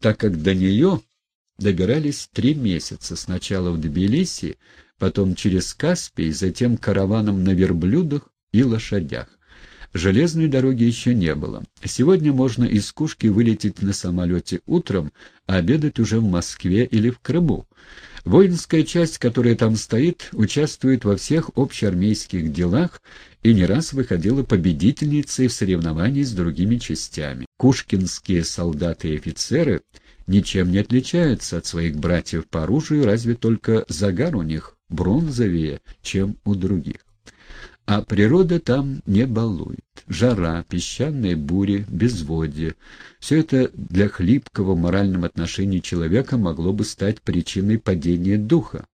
так как до нее добирались три месяца, сначала в Тбилиси, потом через Каспий, затем караваном на верблюдах и лошадях. Железной дороги еще не было. Сегодня можно из Кушки вылететь на самолете утром, а обедать уже в Москве или в Крыму. Воинская часть, которая там стоит, участвует во всех общеармейских делах и не раз выходила победительницей в соревновании с другими частями. Кушкинские солдаты и офицеры ничем не отличаются от своих братьев по оружию, разве только загар у них бронзовее, чем у других. А природа там не балует. Жара, песчаные бури, безводье — все это для хлипкого в моральном отношении человека могло бы стать причиной падения духа.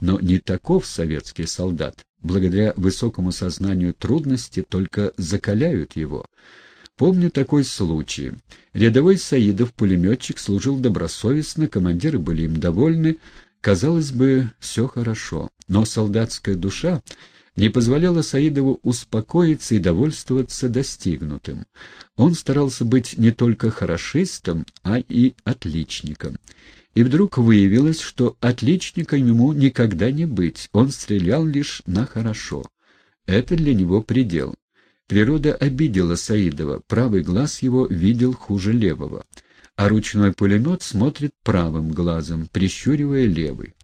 Но не таков советский солдат. Благодаря высокому сознанию трудности только закаляют его. Помню такой случай. Рядовой Саидов, пулеметчик, служил добросовестно, командиры были им довольны. Казалось бы, все хорошо. Но солдатская душа не позволяло Саидову успокоиться и довольствоваться достигнутым. Он старался быть не только хорошистом, а и отличником. И вдруг выявилось, что отличником ему никогда не быть, он стрелял лишь на хорошо. Это для него предел. Природа обидела Саидова, правый глаз его видел хуже левого, а ручной пулемет смотрит правым глазом, прищуривая левый.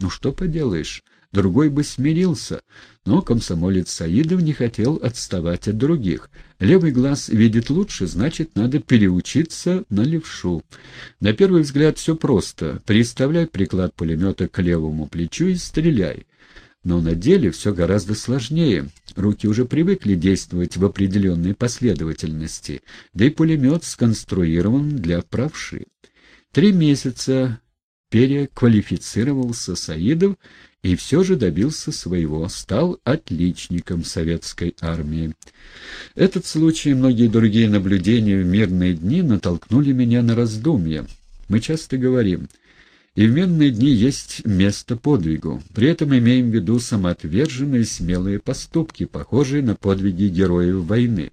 Ну что поделаешь, Другой бы смирился, но комсомолец Саидов не хотел отставать от других. Левый глаз видит лучше, значит, надо переучиться на левшу. На первый взгляд все просто. Приставляй приклад пулемета к левому плечу и стреляй. Но на деле все гораздо сложнее. Руки уже привыкли действовать в определенной последовательности, да и пулемет сконструирован для правши. Три месяца переквалифицировался Саидов и все же добился своего, стал отличником советской армии. Этот случай и многие другие наблюдения в мирные дни натолкнули меня на раздумья. Мы часто говорим, и в мирные дни есть место подвигу. При этом имеем в виду самоотверженные смелые поступки, похожие на подвиги героев войны.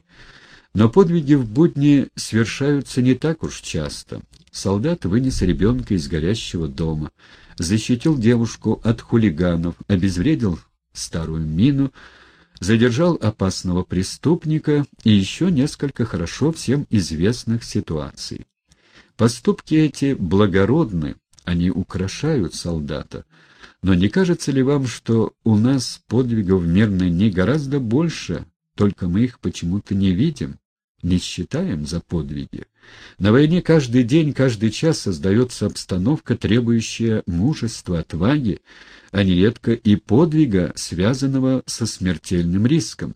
Но подвиги в будни совершаются не так уж часто. Солдат вынес ребенка из горящего дома, защитил девушку от хулиганов, обезвредил старую мину, задержал опасного преступника и еще несколько хорошо всем известных ситуаций. Поступки эти благородны, они украшают солдата. Но не кажется ли вам, что у нас подвигов в мирные дни гораздо больше, только мы их почему-то не видим? Не считаем за подвиги. На войне каждый день, каждый час создается обстановка, требующая мужества, отваги, а нередко и подвига, связанного со смертельным риском.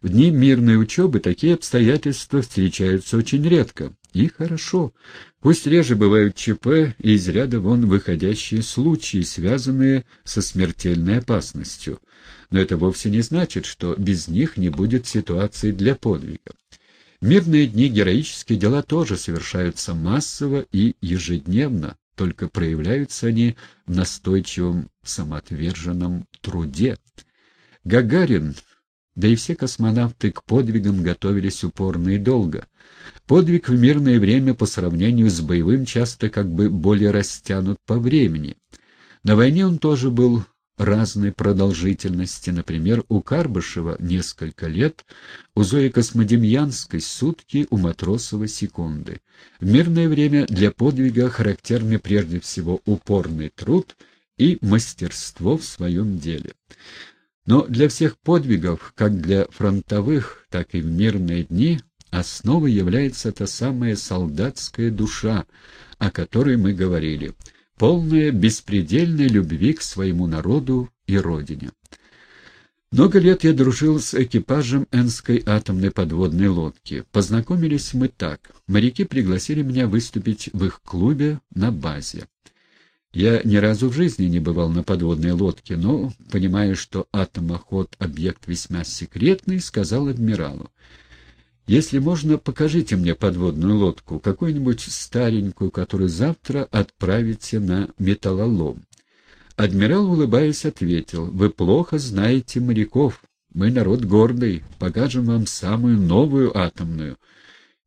В дни мирной учебы такие обстоятельства встречаются очень редко. И хорошо. Пусть реже бывают ЧП и из ряда вон выходящие случаи, связанные со смертельной опасностью. Но это вовсе не значит, что без них не будет ситуации для подвига. Мирные дни героические дела тоже совершаются массово и ежедневно, только проявляются они в настойчивом самоотверженном труде. Гагарин, да и все космонавты к подвигам готовились упорно и долго. Подвиг в мирное время по сравнению с боевым часто как бы более растянут по времени. На войне он тоже был разной продолжительности. Например, у Карбышева несколько лет, у Зои Космодемьянской сутки, у Матросова секунды. В мирное время для подвига характерны прежде всего упорный труд и мастерство в своем деле. Но для всех подвигов, как для фронтовых, так и в мирные дни, основой является та самая солдатская душа, о которой мы говорили – полная беспредельной любви к своему народу и родине. Много лет я дружил с экипажем Энской атомной подводной лодки. Познакомились мы так. Моряки пригласили меня выступить в их клубе на базе. Я ни разу в жизни не бывал на подводной лодке, но, понимая, что атомоход — объект весьма секретный, сказал адмиралу. Если можно, покажите мне подводную лодку, какую-нибудь старенькую, которую завтра отправите на металлолом. Адмирал, улыбаясь, ответил, «Вы плохо знаете моряков. Мы народ гордый, покажем вам самую новую атомную».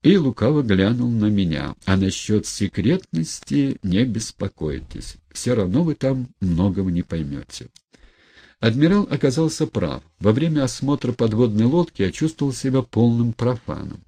и лукаво глянул на меня. А насчет секретности не беспокойтесь. Все равно вы там многого не поймете. Адмирал оказался прав. Во время осмотра подводной лодки я чувствовал себя полным профаном.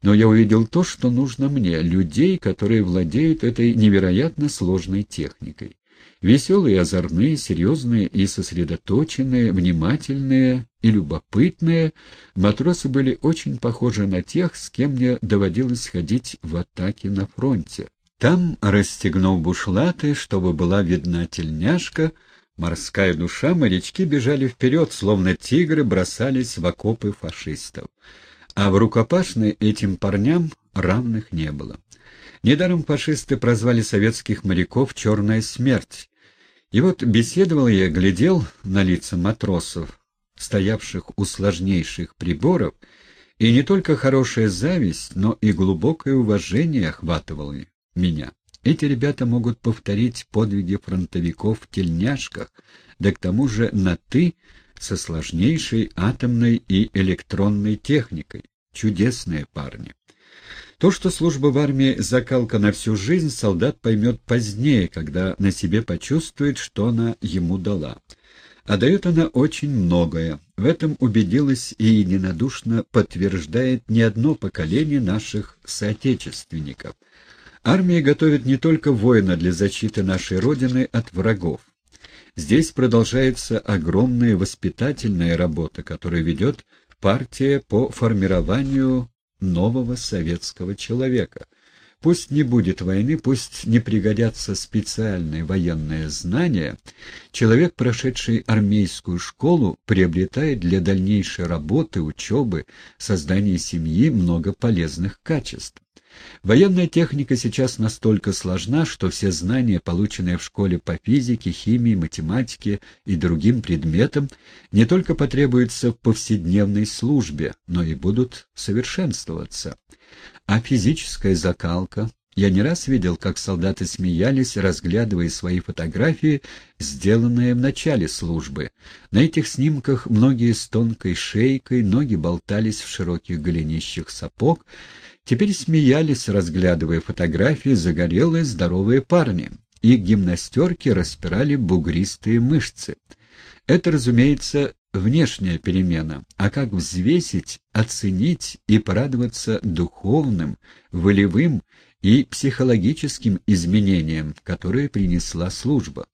Но я увидел то, что нужно мне, людей, которые владеют этой невероятно сложной техникой. Веселые, озорные, серьезные и сосредоточенные, внимательные и любопытные, матросы были очень похожи на тех, с кем мне доводилось ходить в атаке на фронте. Там, расстегнув бушлаты, чтобы была видна тельняшка, морская душа, морячки бежали вперед, словно тигры бросались в окопы фашистов. А в рукопашной этим парням равных не было. Недаром фашисты прозвали советских моряков «черная смерть», и вот беседовал я, глядел на лица матросов, стоявших у сложнейших приборов, и не только хорошая зависть, но и глубокое уважение охватывало меня. Эти ребята могут повторить подвиги фронтовиков в тельняшках, да к тому же на «ты» со сложнейшей атомной и электронной техникой. Чудесные парни. То, что служба в армии — закалка на всю жизнь, солдат поймет позднее, когда на себе почувствует, что она ему дала. А дает она очень многое. В этом убедилась и единодушно подтверждает не одно поколение наших соотечественников. Армия готовит не только воина для защиты нашей Родины от врагов. Здесь продолжается огромная воспитательная работа, которую ведет партия по формированию нового советского человека. Пусть не будет войны, пусть не пригодятся специальные военные знания, человек, прошедший армейскую школу, приобретает для дальнейшей работы, учебы, создания семьи много полезных качеств. Военная техника сейчас настолько сложна, что все знания, полученные в школе по физике, химии, математике и другим предметам, не только потребуются в повседневной службе, но и будут совершенствоваться. А физическая закалка, я не раз видел, как солдаты смеялись, разглядывая свои фотографии, сделанные в начале службы. На этих снимках многие с тонкой шейкой, ноги болтались в широких голенищах сапог, теперь смеялись, разглядывая фотографии загорелые здоровые парни. Их гимнастерки распирали бугристые мышцы. Это, разумеется, внешняя перемена, а как взвесить, оценить и порадоваться духовным, волевым и психологическим изменениям, которые принесла служба.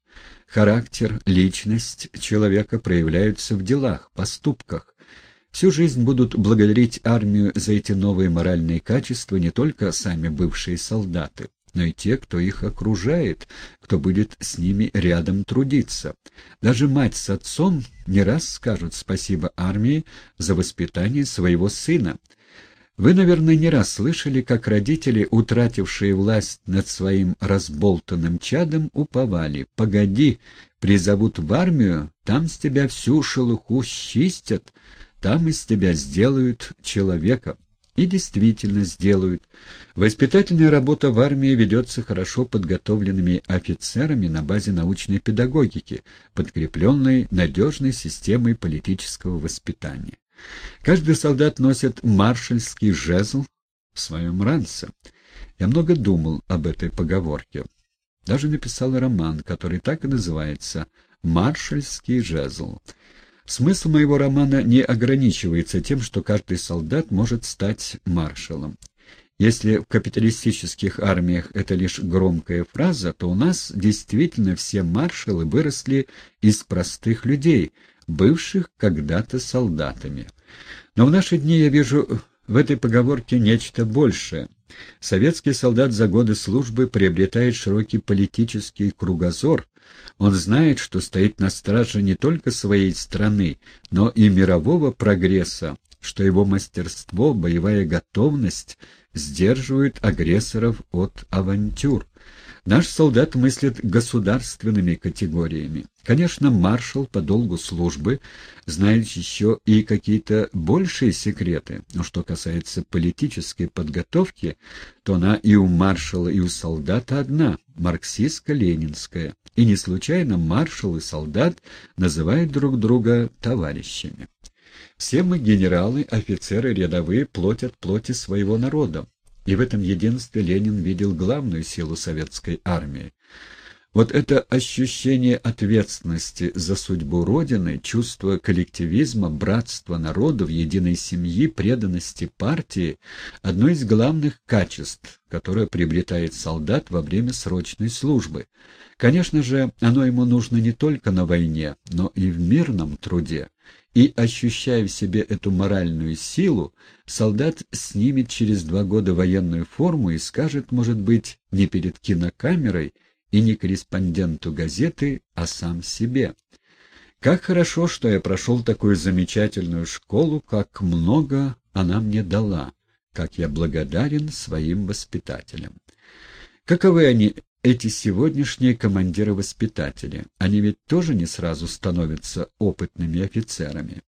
Характер, личность человека проявляются в делах, поступках. Всю жизнь будут благодарить армию за эти новые моральные качества не только сами бывшие солдаты, но и те, кто их окружает, кто будет с ними рядом трудиться. Даже мать с отцом не раз скажут спасибо армии за воспитание своего сына, вы, наверное, не раз слышали, как родители, утратившие власть над своим разболтанным чадом, уповали. «Погоди, призовут в армию, там с тебя всю шелуху счистят, там из тебя сделают человека». И действительно сделают. Воспитательная работа в армии ведется хорошо подготовленными офицерами на базе научной педагогики, подкрепленной надежной системой политического воспитания. Каждый солдат носит маршальский жезл в своем ранце. Я много думал об этой поговорке. Даже написал роман, который так и называется «Маршальский жезл». Смысл моего романа не ограничивается тем, что каждый солдат может стать маршалом. Если в капиталистических армиях это лишь громкая фраза, то у нас действительно все маршалы выросли из простых людей, бывших когда-то солдатами. Но в наши дни я вижу в этой поговорке нечто большее. Советский солдат за годы службы приобретает широкий политический кругозор. Он знает, что стоит на страже не только своей страны, но и мирового прогресса, что его мастерство, боевая готовность сдерживают агрессоров от авантюр. Наш солдат мыслит государственными категориями. Конечно, маршал по долгу службы знает еще и какие-то большие секреты, но что касается политической подготовки, то она и у маршала, и у солдата одна — марксистско-ленинская. И не случайно маршал и солдат называют друг друга товарищами. Все мы, генералы, офицеры рядовые, плотят плоти своего народа. И в этом единстве Ленин видел главную силу советской армии. Вот это ощущение ответственности за судьбу Родины, чувство коллективизма, братства народов, единой семьи, преданности партии – одно из главных качеств, которое приобретает солдат во время срочной службы. Конечно же, оно ему нужно не только на войне, но и в мирном труде. И, ощущая в себе эту моральную силу, солдат снимет через два года военную форму и скажет, может быть, не перед кинокамерой – и не корреспонденту газеты, а сам себе. Как хорошо, что я прошел такую замечательную школу, как много она мне дала, как я благодарен своим воспитателям. Каковы они, эти сегодняшние командиры-воспитатели? Они ведь тоже не сразу становятся опытными офицерами.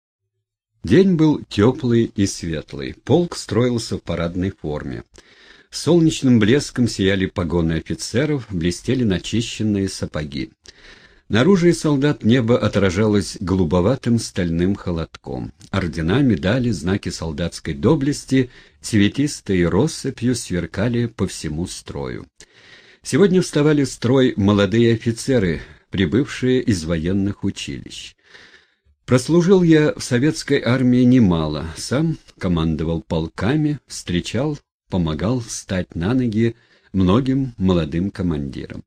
День был теплый и светлый. Полк строился в парадной форме. Солнечным блеском сияли погоны офицеров, блестели начищенные сапоги. Наружу солдат небо отражалось голубоватым стальным холодком. Ордена, медали, знаки солдатской доблести, цветистые россыпью сверкали по всему строю. Сегодня вставали в строй молодые офицеры, прибывшие из военных училищ. Прослужил я в советской армии немало, сам командовал полками, встречал помогал встать на ноги многим молодым командирам.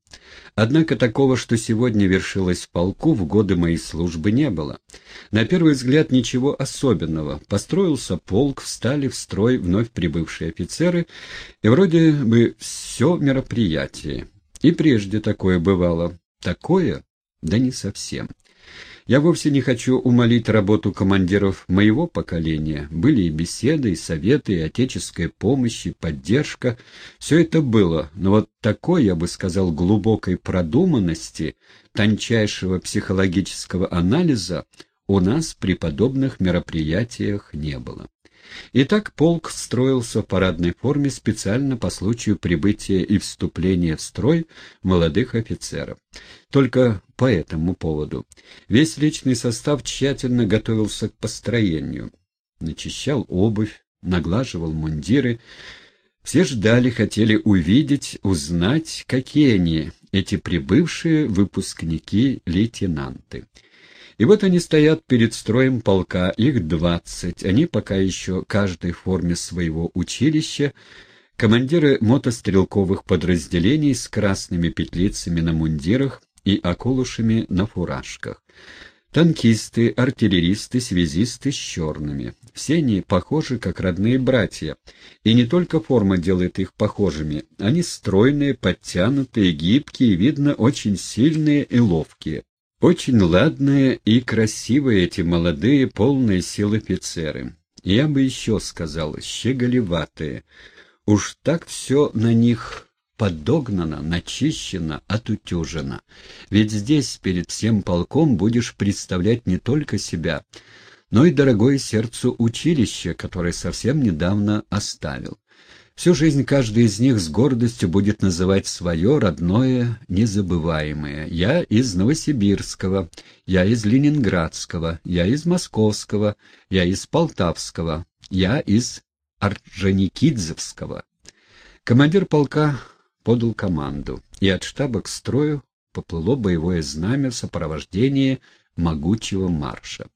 Однако такого, что сегодня вершилось в полку, в годы моей службы не было. На первый взгляд ничего особенного. Построился полк, встали в строй вновь прибывшие офицеры, и вроде бы все мероприятие. И прежде такое бывало. Такое? Да не совсем. Я вовсе не хочу умолить работу командиров моего поколения. Были и беседы, и советы, и отеческая помощь, и поддержка. Все это было, но вот такой, я бы сказал, глубокой продуманности, тончайшего психологического анализа у нас при подобных мероприятиях не было. Итак, полк строился в парадной форме специально по случаю прибытия и вступления в строй молодых офицеров. Только по этому поводу. Весь личный состав тщательно готовился к построению. Начищал обувь, наглаживал мундиры. Все ждали, хотели увидеть, узнать, какие они, эти прибывшие выпускники-лейтенанты. И вот они стоят перед строем полка, их двадцать, они пока еще каждой форме своего училища, командиры мотострелковых подразделений с красными петлицами на мундирах и околушами на фуражках. Танкисты, артиллеристы, связисты с черными. Все они похожи, как родные братья. И не только форма делает их похожими. Они стройные, подтянутые, гибкие, видно, очень сильные и ловкие. Очень ладные и красивые эти молодые, полные сил офицеры. Я бы еще сказал, щеголеватые. Уж так все на них подогнано, начищено, отутюжено. Ведь здесь перед всем полком будешь представлять не только себя, но и дорогое сердцу училище, которое совсем недавно оставил. Всю жизнь каждый из них с гордостью будет называть свое родное, незабываемое. Я из Новосибирского, я из Ленинградского, я из Московского, я из Полтавского, я из Орджоникидзевского. Командир полка подал команду, и от штаба к строю поплыло боевое знамя в сопровождении могучего марша.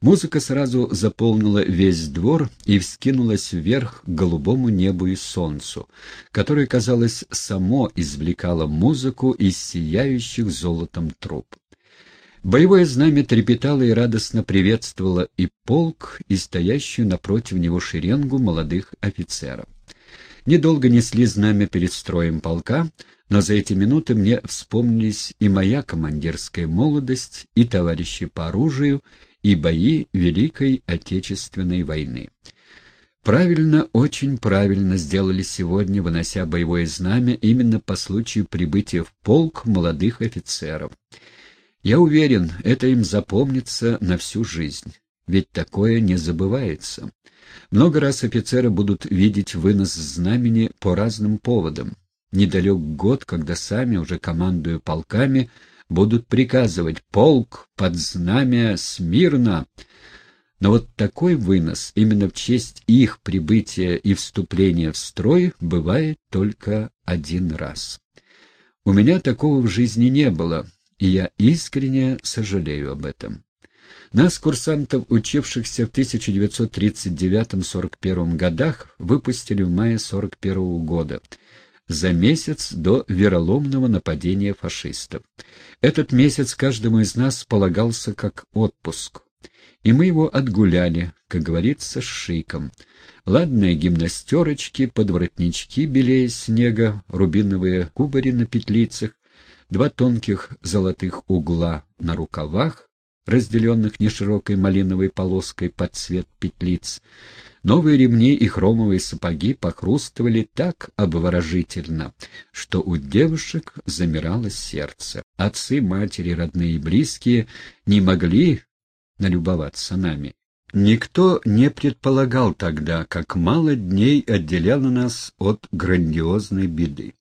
Музыка сразу заполнила весь двор и вскинулась вверх к голубому небу и солнцу, которое, казалось, само извлекало музыку из сияющих золотом труб. Боевое знамя трепетало и радостно приветствовало и полк, и стоящую напротив него шеренгу молодых офицеров. Недолго несли знамя перед строем полка, но за эти минуты мне вспомнились и моя командирская молодость, и товарищи по оружию, и бои Великой Отечественной войны. Правильно, очень правильно сделали сегодня, вынося боевое знамя именно по случаю прибытия в полк молодых офицеров. Я уверен, это им запомнится на всю жизнь, ведь такое не забывается. Много раз офицеры будут видеть вынос знамени по разным поводам. Недалек год, когда сами, уже командуя полками, будут приказывать «Полк под знамя смирно!» Но вот такой вынос именно в честь их прибытия и вступления в строй бывает только один раз. У меня такого в жизни не было, и я искренне сожалею об этом. Нас, курсантов, учившихся в 1939-41 годах, выпустили в мае 41 года, за месяц до вероломного нападения фашистов. Этот месяц каждому из нас полагался как отпуск. И мы его отгуляли, как говорится, с шиком. Ладные гимнастерочки, подворотнички белее снега, рубиновые кубари на петлицах, два тонких золотых угла на рукавах, разделенных неширокой малиновой полоской под цвет петлиц. Новые ремни и хромовые сапоги похрустывали так обворожительно, что у девушек замирало сердце. Отцы, матери, родные и близкие не могли налюбоваться нами. Никто не предполагал тогда, как мало дней отделяло нас от грандиозной беды.